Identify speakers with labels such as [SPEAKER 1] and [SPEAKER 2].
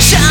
[SPEAKER 1] to.